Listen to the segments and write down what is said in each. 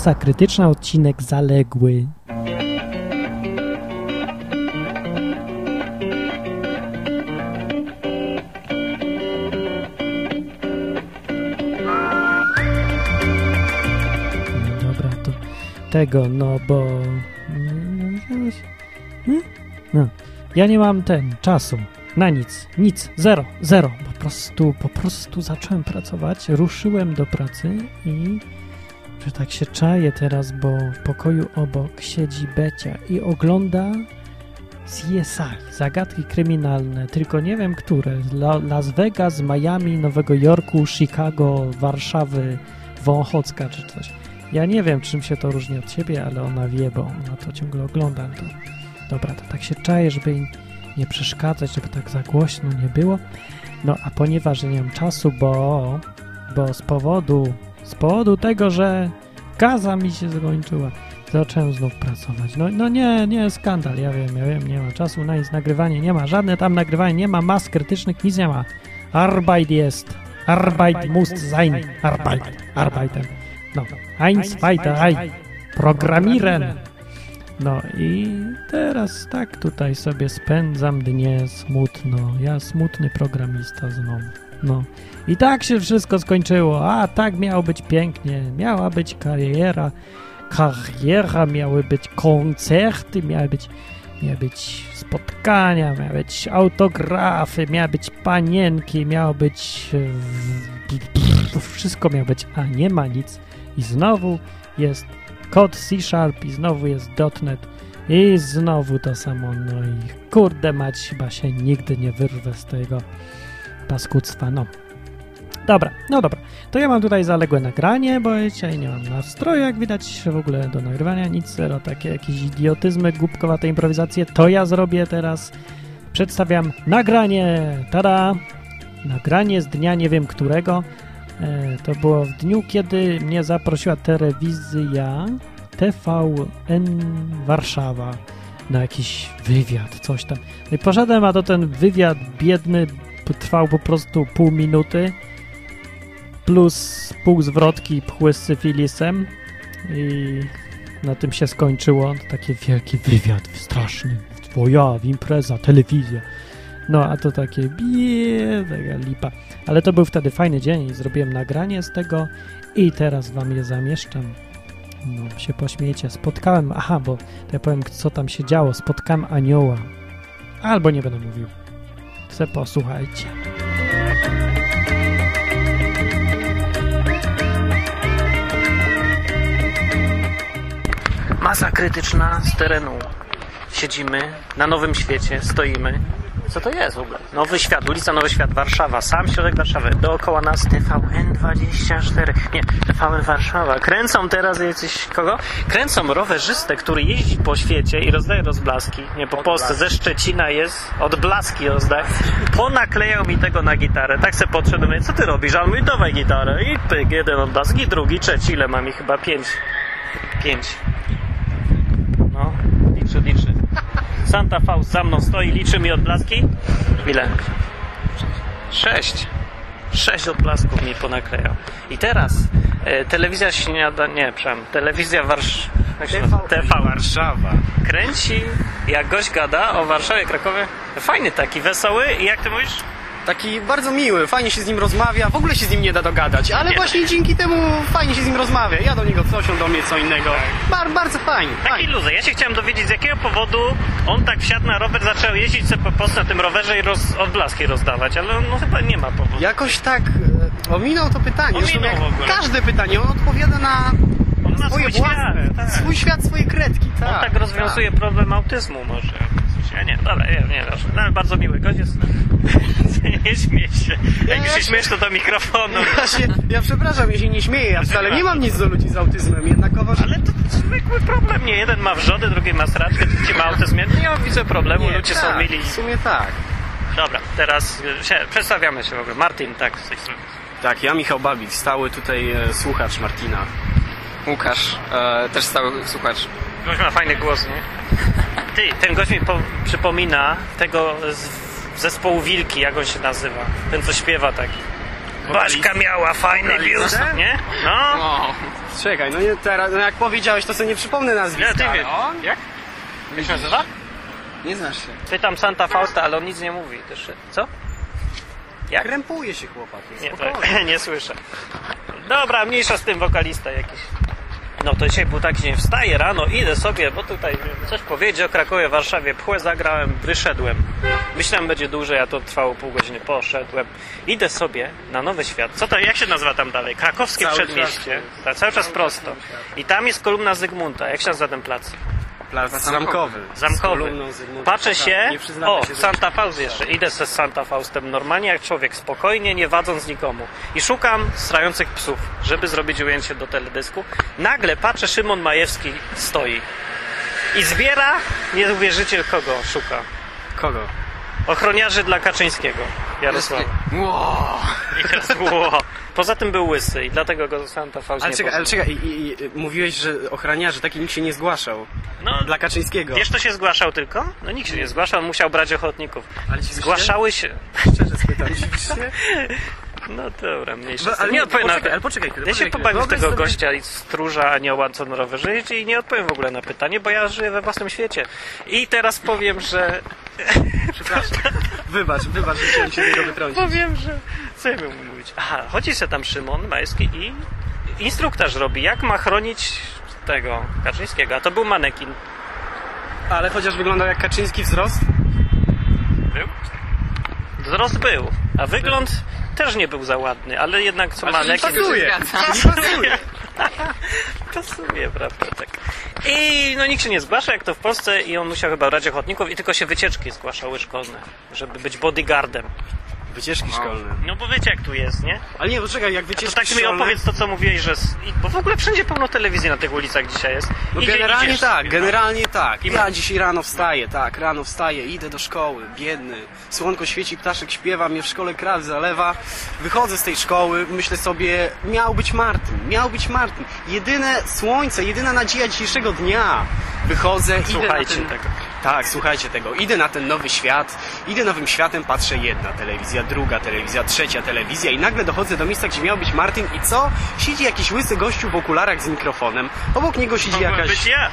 Masa krytyczna, odcinek zaległy. No dobra, to tego, no bo... No, ja nie mam ten, czasu. Na nic, nic, zero, zero. Po prostu, po prostu zacząłem pracować, ruszyłem do pracy i że tak się czaję teraz, bo w pokoju obok siedzi Becia i ogląda CSI, zagadki kryminalne, tylko nie wiem które. La Las Vegas, Miami, Nowego Jorku, Chicago, Warszawy, Wąchocka czy coś. Ja nie wiem, czym się to różni od ciebie, ale ona wie, bo ona to ciągle ogląda. To... Dobra, to tak się czaję, żeby im nie przeszkadzać, żeby tak za głośno nie było. No a ponieważ nie mam czasu, bo, bo z powodu, z powodu tego, że gaza mi się skończyła, zacząłem znów pracować. No, no nie, nie, skandal, ja wiem, ja wiem, nie ma czasu na nic, nagrywanie nie ma, żadne tam nagrywanie, nie ma mas krytycznych, nic nie ma. Arbeit jest, Arbeit muss sein, Arbeit, Arbeiten. No, eins, zwei, drei, programieren. No i teraz tak tutaj sobie spędzam dnie smutno. Ja smutny programista znowu. No. I tak się wszystko skończyło. A tak miało być pięknie. Miała być kariera, kariera, miały być koncerty, miały być, miały być spotkania, miały być autografy, miały być panienki, miało być... e, Wszystko miało być, a nie ma nic. I znowu jest kod C-Sharp i znowu jest .NET i znowu to samo, no i kurde mać, chyba się nigdy nie wyrwę z tego paskudztwa, no. Dobra, no dobra, to ja mam tutaj zaległe nagranie, bo dzisiaj nie mam nastroju, jak widać, w ogóle do nagrywania, nic, zero, takie jakieś idiotyzmy, głupkowate improwizacje, to ja zrobię teraz. Przedstawiam nagranie, tada! Nagranie z dnia nie wiem którego, E, To było w dniu, kiedy mnie zaprosiła telewizja TVN Warszawa na jakiś wywiad, coś tam. No i poszedłem, a to ten wywiad biedny trwał po prostu pół minuty plus pół zwrotki pchły z syfilisem i na tym się skończyło. To taki wielki wywiad, straszny. Twoja, impreza, telewizja. No, a to takie bie, taka lipa. Ale to był wtedy fajny dzień zrobiłem nagranie z tego i teraz wam je zamieszczam. No, się pośmiejecie. Spotkałem, aha, bo to ja powiem, co tam się działo. Spotkałem anioła. Albo nie będę mówił. Se posłuchajcie. Masa krytyczna z terenu. Siedzimy na Nowym Świecie, stoimy. Co to jest w ogóle? Nowy Świat, ulica Nowy Świat, Warszawa, sam środek Warszawy. Dookoła nas TVN24. Nie, TVN Warszawa. Kręcą teraz jacyś kogo? Kręcą rowerzystę, który jeździ po świecie i rozdaje rozblaski. Nie, po Polsce, ze Szczecina jest, odblaski rozdaje. Ponaklejał mi tego na gitarę. Tak se podszedłem, mówię, co ty robisz? A on mówi, dawaj gitarę. I pyk, jeden odblask, i drugi, trzeci. Ile mam ich? Chyba pięć. Pięć. No, liczy, liczy. Santa Faust za mną stoi, liczy mi odblaski. Ile? Sześć. Sześć odblasków mi ponaklejał. I teraz e, telewizja śniada... Nie, przepraszam. Telewizja Warsz... jak się nazywa? TV Warszawa. kręci, jak gość gada o Warszawie, Krakowie. Fajny taki, wesoły i jak ty mówisz? Taki bardzo miły, fajnie się z nim rozmawia, w ogóle się z nim nie da dogadać, ale Nie. właśnie dzięki temu fajnie się z nim rozmawia. Ja do niego coś, on do mnie co innego. Bar, bardzo fajnie, Taki fajnie. luzy. Ja się chciałem dowiedzieć, z jakiego powodu on tak wsiadł na rower, zaczął jeździć sobie po prostu na tym rowerze i roz, odblaski rozdawać, ale no chyba nie ma powodu. Jakoś tak e, ominął to pytanie. Zresztą Ominął jak w ogóle. każde pytanie, on odpowiada na On swoje swój własne, świat, tak. swój świat, swoje kredki. Tak, On tak rozwiązuje problem autyzmu może. Ja nie, dobra, nie, nie. No, ale bardzo miły gość jest. nie śmiej się. Jak już się śmiesz, to do mikrofonu. Ja, się, ja przepraszam, ja się nie śmieję, ja wcale nie mam nic do ludzi z autyzmem, jednakowoż... Ale to zwykły problem, nie? Jeden ma wrzody, drugi ma straczkę, trzeci ma autyzm. Ja nie widzę problemu, Nie, ludzie są tak, mili. W sumie tak. Dobra, teraz y, się, przedstawiamy się w ogóle. Martin, tak, z tej strony. Tak, ja Michał Babik, stały tutaj e, słuchacz Martina. Łukasz, e, też stały słuchacz. Gość ma fajny głos, nie? Ty, ten gość mi po, przypomina tego z zespołu Wilki, jak on się nazywa. Ten, co śpiewa taki. Baśka miała fajny biust, nie? No. O, Czekaj, no nie teraz, no jak powiedziałeś, to sobie nie przypomnę Ja, nazwiska. ty wiesz. on? Jak? Jak się nazywa? Nie znasz się. Pytam Santa Fausta, ale on nic nie mówi. Też, co? Jak? Krępuje się chłopak, no Nie, to, nie słyszę. Dobra, mniejsza z tym wokalista jakiś. No to dzisiaj był taki dzień, wstaję rano, idę sobie, bo tutaj coś powiedzieć o Krakowie, Warszawie, pchłę zagrałem, wyszedłem. Myślałem, będzie dłużej, a to trwało pół godziny, poszedłem. Idę sobie na Nowy Świat. Co to, jak się nazywa tam dalej? Krakowskie Cały Przedmieście. Tak, cały czas prosto. I tam jest kolumna Zygmunta. Jak się nazywa ten plac? Plac zamkowy. Zamkowy. Patrzę Tak, się, o, się Santa Faust jeszcze, idę ze Santa Faustem normalnie jak człowiek, spokojnie, nie wadząc nikomu. I szukam strających psów, żeby zrobić ujęcie do teledysku. Nagle patrzę, Szymon Majewski stoi. I zbiera, nie uwierzycie kogo szuka. Kogo? Ochroniarzy dla Kaczyńskiego, Jarosława. Wow. I teraz, wow. Poza tym był łysy i dlatego go Santa Faust Ale nie czekaj, ale czekaj, i, i, mówiłeś, że ochraniarzy taki nikt się nie zgłaszał. No, Dla Kaczyńskiego. wiesz, kto się zgłaszał tylko? No nikt się nie zgłaszał, musiał brać ochotników. Ale się? Zgłaszały się... Szczerze spytam, się? No dobra, mniejsza. Tym. ale nie odpowiem na poczekaj, ale poczekaj Ja się pobawię w tego Wyobraź gościa i stróża anioła, co na rowerze jeździ i nie odpowiem w ogóle na pytanie, bo ja żyję we własnym świecie. I teraz powiem, że... Przepraszam. Wybacz, wybacz, że chciałem się tego wytrącić. Powiem, że... Co ja miałem mówić? Aha, chodzi się tam Szymon Majewski i instruktaż robi, jak ma chronić tego Kaczyńskiego, a to był manekin. Ale chociaż wyglądał jak Kaczyński wzrost, Był? Wzrost był, a wygląd też nie był za ładny, ale jednak co manekin... pasuje. Pasuje. Pasuje, prawda, tak. I no nikt się nie zgłasza, jak to w Polsce i on musiał chyba brać ochotników i tylko się wycieczki zgłaszały szkolne, żeby być bodyguardem. Wycieczki szkolne. No bo wiecie jak tu jest, nie? Ale nie, poczekaj, jak To wycieczki tak mi szkolne... opowiedz to, co mówiłeś, że... s- i- Bo w ogóle wszędzie pełno telewizji na tych ulicach dzisiaj jest. No Idzie- generalnie idziesz tak, sobie, no. generalnie tak. I- Ja dzisiaj rano wstaję, tak, rano wstaję, idę do szkoły, biedny. Słonko świeci, ptaszek śpiewa, mnie w szkole kraw zalewa. Wychodzę z tej szkoły, myślę sobie, miał być Martin, miał być Martin. Jedyne słońce, jedyna nadzieja dzisiejszego dnia. Wychodzę, idę na Słuchajcie ten... tego. Tak, słuchajcie tego. Idę na ten nowy świat, idę nowym światem, patrzę jedna telewizja, druga telewizja, trzecia telewizja i nagle dochodzę do miejsca, gdzie miał być Martin i co? Siedzi jakiś łysy gościu w okularach z mikrofonem. Obok niego siedzi jakaś... być ja.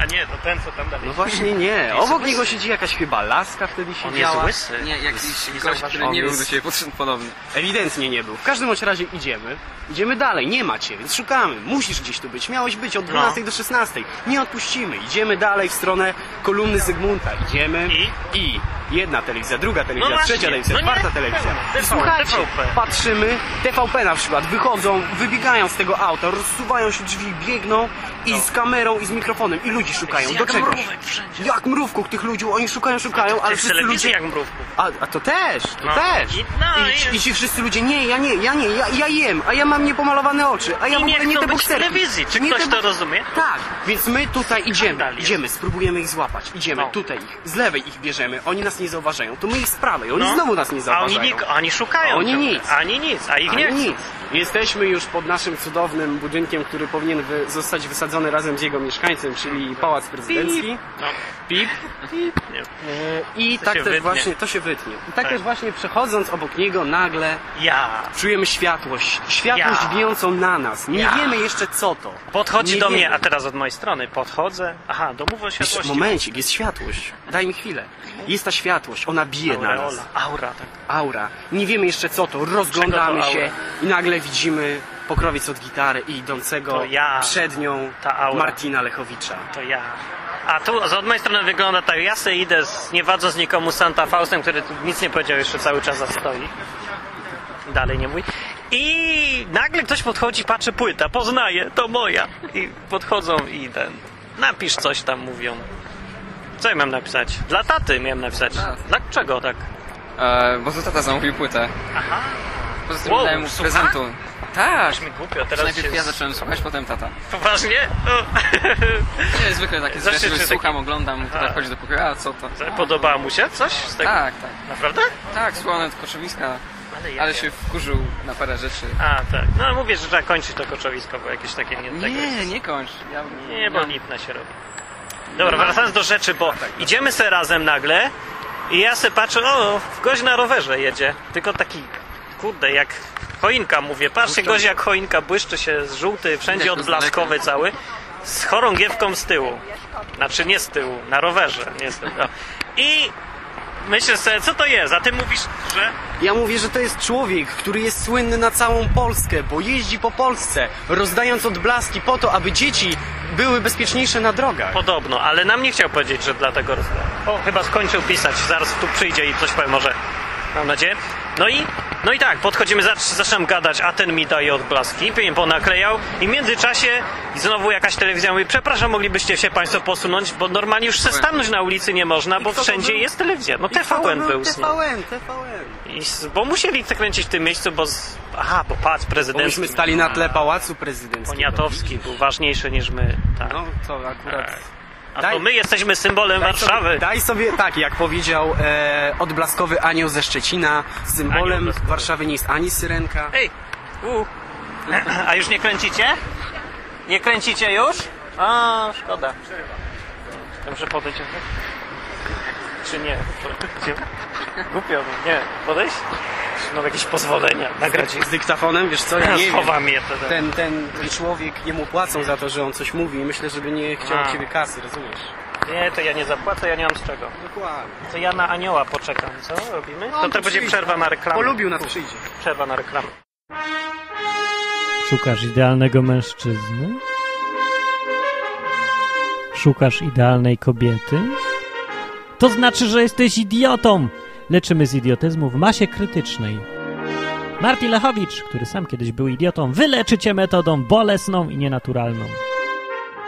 A nie, to ten, co tam dalej. No właśnie nie. Obok łysy. niego siedzi jakaś chyba laska wtedy On jest siedziała. łysy. Nie, jakiś Nie gość, który nie był do ciebie podszedł ponownie. Ewidentnie nie był. W każdym bądź razie idziemy. Idziemy dalej, nie macie, więc szukamy. Musisz gdzieś tu być. Miałeś być od 12 do 16. Nie odpuścimy. Idziemy dalej w stronę kolumny Zygmunta. Idziemy I? i jedna telewizja, druga telewizja, No trzecia telewizja, No nie. czwarta telewizja. I słuchajcie, patrzymy, TVP na przykład, wychodzą, wybiegają z tego auta, rozsuwają się drzwi, biegną i z kamerą i z mikrofonem i ludzi szukają. Jak Do czegoś. Jak mrówków tych ludzi, oni szukają, szukają, ale wszyscy ludzie... jak mrówków. A, a to też, to No. też. I- no, I, ci wszyscy ludzie, nie, ja nie, ja nie, ja, ja jem, a ja mam niepomalowane oczy, a ja I w nie ogóle nie te bokserki. telewizji. Czy Nie ktoś te to rozumie? Tak, więc my tutaj idziemy, idziemy, spróbujemy ich złapać, idziemy, No. tutaj ich, z lewej ich bierzemy, oni nas nie zauważają, to my ich z prawej, oni No. znowu nas nie A zauważają. oni, nik- oni szukają. A oni nic. Ani nic, a ich nie nic. Jesteśmy już pod naszym cudownym budynkiem, który powinien wy, zostać wysadzony razem z jego mieszkańcem, czyli Pałac Prezydencki. No. Pip. Nie. E, I To tak też wytnie. właśnie, to się wytnie. I tak, Tak. też właśnie przechodząc obok niego nagle Ja. czujemy światłość. Światłość Ja. bijącą na nas. Nie Ja. wiemy jeszcze co to. Podchodzi Nie do wiemy. mnie, a teraz od mojej strony. Podchodzę. Aha, do mowy o Jeszcze światłości. momencik, jest światłość. Daj mi chwilę. Jest ta światłość, ona bije na Aureola. nas. Aura, tak. Aura. Nie wiemy jeszcze co to. Rozglądamy to się i nagle widzimy pokrowiec od gitary i idącego ja. przed nią. Martina Lechowicza. To ja. A tu od mojej strony wygląda tak, ja sobie idę, z, nie wadząc nikomu Santa Faustem, który nic nie powiedział, jeszcze cały czas zastoi. Dalej nie mój. I nagle ktoś podchodzi, patrzy, płyta, poznaje, to moja. I podchodzą i ten, napisz coś tam, mówią. Co ja miałem napisać? Dla taty miałem napisać. Dla- Dlaczego tak? E, bo to tata zamówił płytę. Aha, Poza tym Wow, dałem mu słucha? prezentu. Tak! aż mi głupio, Teraz najpierw się... ja zacząłem słuchać, potem tata. Poważnie? O. Nie, zwykle takie Zawsze czy taki- słucham, oglądam, tata wchodzi do pokoju, a co to? Podobało mu się coś z tego? Tak, tak. Naprawdę? Tak, słuchał nawet koczowiska, Ale, ale się wkurzył na parę rzeczy. A, tak. No mówię, że trzeba kończyć to koczowisko, bo jakieś takie nie. Nie, nie kończ. Ja, Nie, bo ja- lipna się robi. Dobra, wracając do rzeczy, bo idziemy se razem nagle i ja se patrzę, o, gość na rowerze jedzie, tylko taki kurde, jak choinka mówię. Patrzcie, gość jak choinka, błyszczy się żółty, wszędzie odblaskowy cały, z chorągiewką z tyłu. Znaczy nie z tyłu, na rowerze. No. I myślę sobie, co to jest? A ty mówisz, że... Ja mówię, że to jest człowiek, który jest słynny na całą Polskę, bo jeździ po Polsce, rozdając odblaski po to, aby dzieci były bezpieczniejsze na drogach. Podobno, ale nam nie chciał powiedzieć, że dlatego rozdał. O, chyba skończył pisać, zaraz tu przyjdzie i coś powie może. Mam nadzieję. No i, no i tak, podchodzimy, zacz, zaczynam gadać, a ten mi daje odblaski, pewnie ponaklejał i w międzyczasie znowu jakaś telewizja mówi, przepraszam, moglibyście się Państwo posunąć, bo normalnie już se stanąć na ulicy nie można, bo wszędzie był? jest telewizja. No TVN był był. nie? TVN, TVN. I, bo musieli to kręcić w tym miejscu, bo... Z, aha, bo patrz, Bo prezydent myśmy stali na tle Pałacu Prezydenckiego. Poniatowski był ważniejszy niż my. Tak. No, co akurat... A daj- to my jesteśmy symbolem Daj Warszawy. Sobie, daj sobie, tak, jak powiedział e, odblaskowy anioł ze Szczecina, symbolem. Warszawy nie jest ani syrenka. Ej! U. A już nie kręcicie? Nie kręcicie już? A, szkoda. Muszę podejść. Czy nie? Głupio, nie. Podejść? Mam jakieś pozwolenia? Nagrać? Z dyktafonem, wiesz co, ja nie wiem. Schowam je wtedy. Ten, ten, ten człowiek, jemu płacą za to, że on coś mówi i myślę, żeby nie chciał A. od ciebie kasy, rozumiesz? Nie, to ja nie zapłacę, ja nie mam z czego. Dokładnie. To ja na anioła poczekam, co robimy? No, to to to będzie przerwa na reklamę. Polubił nas, przyjdzie. Przerwa na reklamę. Szukasz idealnego mężczyzny? Szukasz idealnej kobiety? To znaczy, że jesteś idiotą! Leczymy z idiotyzmu w masie krytycznej. Martin Lechowicz, który sam kiedyś był idiotą, wyleczy cię metodą bolesną i nienaturalną.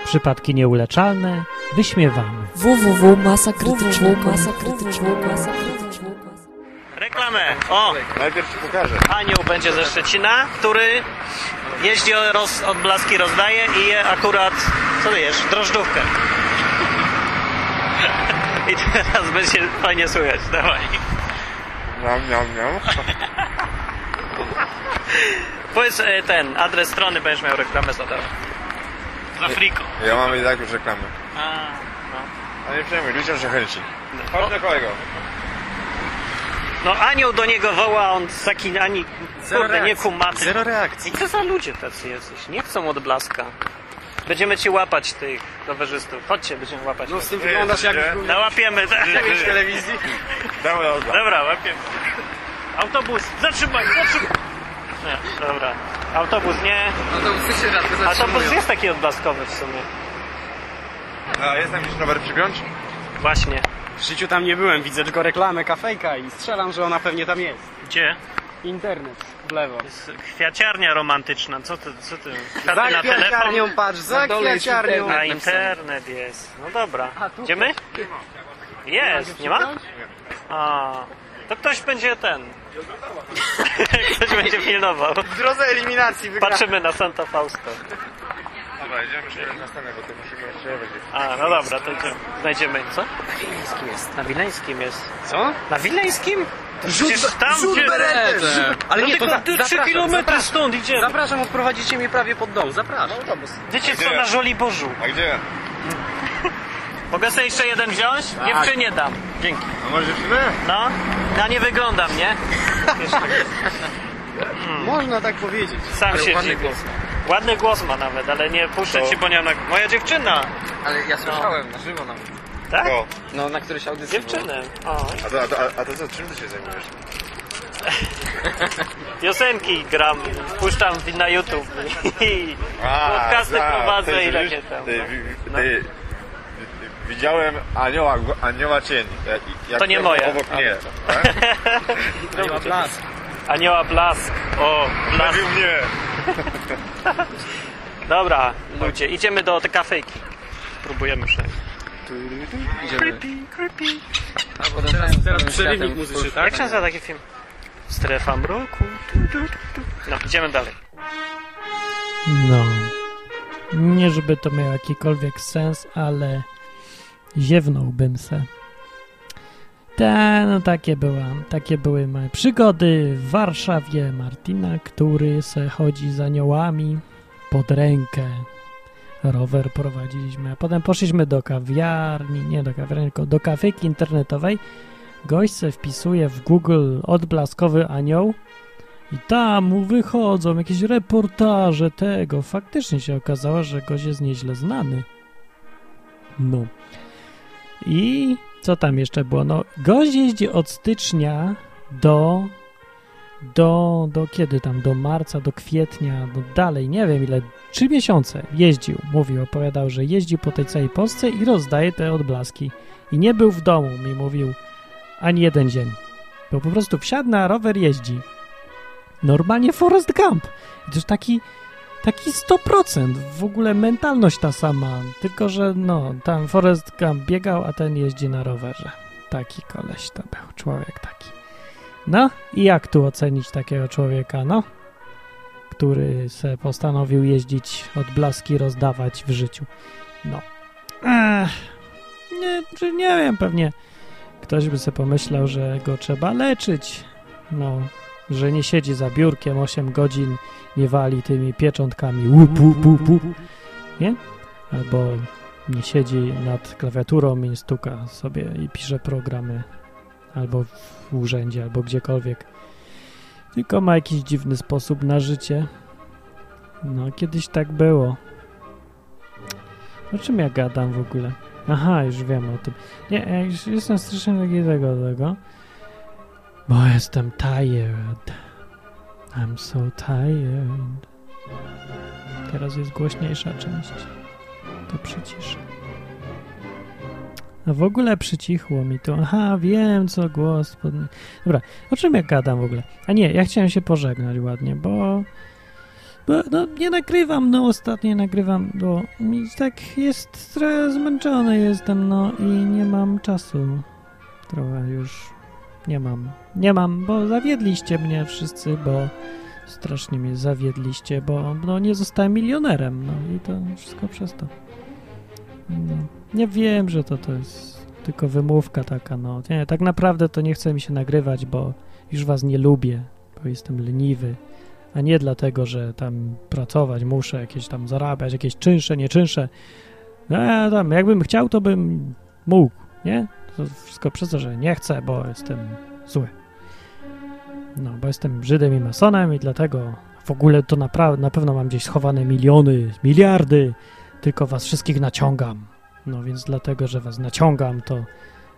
Przypadki nieuleczalne wyśmiewamy. www.masakrytycznego Reklamę! O! Najpierw ci pokażę. Anioł będzie ze Szczecina, który jeździ, roz, odblaski rozdaje i je akurat, co ty jesz? Drożdżówkę. I teraz będzie fajnie słychać, dawaj. Miam, miam, miam. Powiedz e, ten, adres strony, będziesz miał reklamę za darmo. Za friko. Ja mam i tak już reklamy. A, no. A nie przejmuj, ludziom się chęci. Chodź do kolego. no anioł do niego woła, on taki ani, kurde, nie kumaty. Zero reakcji. I co za ludzie tacy jesteś? Nie chcą odblaska. Będziemy ci łapać tych rowerzystów. Chodźcie, będziemy łapać. No z tym wyglądasz jak Gdzie? Nałapiemy. tak. w telewizji. Damy odda. Dobra, łapiemy. Autobus, zatrzymaj, zatrzymaj. Nie, dobra. Autobus nie. Autobusy się rzadko Autobus jest taki odblaskowy w sumie. A jest tam jakiś rower? Właśnie. W życiu tam nie byłem, widzę tylko reklamę kafejka i strzelam, że ona pewnie tam jest. Gdzie? Internet, w lewo. Jest kwiaciarnia romantyczna. Co ty, co ty? Za na telefon? kwiaciarnią, patrz, za kwiaciarnią. internet. A internet jest. No dobra. Idziemy? Jest, nie ma? A, to ktoś będzie ten. ktoś będzie pilnował. W drodze eliminacji wygra. Patrzymy na Santa Fausto. Dobra, idziemy jeszcze na scenę, bo to musimy jeszcze jechać. A, no dobra, to idziemy. Znajdziemy, co? Na Wileńskim jest. Na Wileńskim jest. Co? Na Wileńskim? Przecież tam, rzut gdzie... beretem! Ale No nie, to tylko za, ty 3 zapraszam, kilometry zapraszam. stąd idziemy. Zapraszam, odprowadzicie mnie prawie pod dom, zapraszam. Wiecie co, na Żoliborzu. A gdzie? Mogę sobie jeszcze jeden wziąć? Dziewczynie dam. Dzięki. A może dziewczyny? No, ja nie wyglądam, nie? Jeszcze. Można tak powiedzieć. Sam Ale się ładny dziwię. głos. Ładny głos ma nawet, ale nie puszczę To- ci, bo nie mam na... Moja dziewczyna! Ale ja słyszałem na żywo nawet. Tak? O. No, na którejś audycji. Dziewczyny. O. A to, a, to, a, to co, czym ty się zajmujesz? Piosenki gram, puszczam na YouTube. I A, podcasty za, prowadzę ty, i widzisz? takie tam. Ty, wi- wi- No. ty, Widziałem anioła, anioła cień. Jak, jak To nie moje. Obok mnie. Tak? Nie ma blask. Anioła Blask. O, Blask. Zabił mnie. Dobra, ludzie, idziemy do tej kafejki. Próbujemy przejść. Idziemy. creepy. A potem teraz, Teraz przerywnik muzyczny, tak? Jak się nazywa taki film? Strefa mroku. No, idziemy dalej. No. Nie, żeby to miało jakikolwiek sens, ale ziewnąłbym se. Te, no takie była, takie były moje przygody w Warszawie Martina, który se chodzi z aniołami pod rękę. Rower prowadziliśmy, a potem poszliśmy do kawiarni, nie do kawiarni, tylko do kafejki internetowej. Gość se wpisuje w Google odblaskowy anioł I tam mu wychodzą jakieś reportaże tego. Faktycznie się okazało, że gość jest nieźle znany. No. I co tam jeszcze było? No, gość jeździ od stycznia do do, do kiedy tam, do marca, do kwietnia, do dalej, nie wiem ile, trzy miesiące jeździł, mówił, opowiadał, że jeździ po tej całej Polsce i rozdaje te odblaski. I nie był w domu, mi mówił, ani jeden dzień. Bo po prostu wsiadł na rower, jeździ. Normalnie Forrest Gump. I to już taki, taki 100%, w ogóle mentalność ta sama, tylko że no, tam Forrest Gump biegał, a ten jeździ na rowerze. Taki koleś to był, człowiek taki. No i jak tu ocenić takiego człowieka, no? Który se postanowił jeździć, odblaski rozdawać w życiu. No. Ech, nie, nie wiem, pewnie ktoś by sobie pomyślał, że go trzeba leczyć. No, że nie siedzi za biurkiem 8 godzin, nie wali tymi pieczątkami łup, łup, łup, łup. Nie? Albo nie siedzi nad klawiaturą i stuka sobie i pisze programy albo w urzędzie, albo gdziekolwiek. Tylko ma jakiś dziwny sposób na życie. No, kiedyś tak było. O czym ja gadam w ogóle? Aha, już wiem o tym. Nie, ja już jestem strasznie taki tego, tego. Bo jestem tired. I'm so tired. Teraz jest głośniejsza część. To przyciszę. A w ogóle przycichło mi to. Aha, wiem co głos. Pod... Dobra, o czym ja gadam w ogóle? A nie, ja chciałem się pożegnać ładnie, bo. Bo no, nie nagrywam, no ostatnio nagrywam, bo mi tak jest trochę zmęczony jestem, no i nie mam czasu. Trochę już nie mam. Nie mam, bo zawiedliście mnie wszyscy, bo strasznie mnie zawiedliście, bo no nie zostałem milionerem, no i to wszystko przez to. Nie wiem, że to, to jest tylko wymówka taka, no. Nie, tak naprawdę to nie chce mi się nagrywać, bo już was nie lubię, bo jestem leniwy, a nie dlatego, że tam pracować muszę, jakieś tam zarabiać, jakieś czynsze, nie czynsze. No, ja tam, jakbym chciał, to bym mógł, nie? To wszystko przez to, że nie chcę, bo jestem zły. No, bo jestem Żydem i masonem i dlatego w ogóle to naprawdę, na pewno mam gdzieś schowane miliony, miliardy, tylko was wszystkich naciągam. No więc dlatego, że was naciągam, to,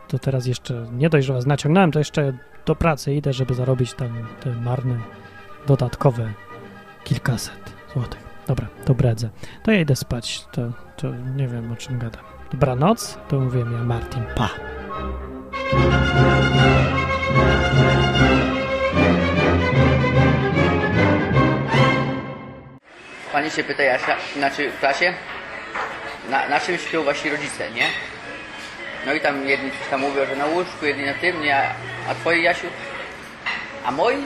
to teraz jeszcze nie dość, że was naciągnąłem, to jeszcze do pracy idę, żeby zarobić tam te marne, dodatkowe kilkaset złotych. Dobra, to. To ja idę spać, to, to nie wiem o czym gadam. Dobranoc, to mówiłem ja Martin, pa. Pani się pyta Jasia, znaczy w klasie, na, na czym śpią wasi rodzice, nie? No i tam jedni coś tam mówią, że na łóżku, jedni na tym, nie? A, a twoi Jasiu? A moi?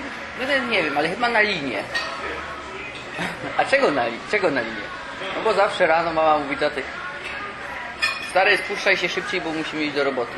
No to nie wiem, ale chyba na linie. A czego na, czego na linie? No bo zawsze rano mama mówi do tych stary spuszczaj się szybciej, bo musimy iść do roboty.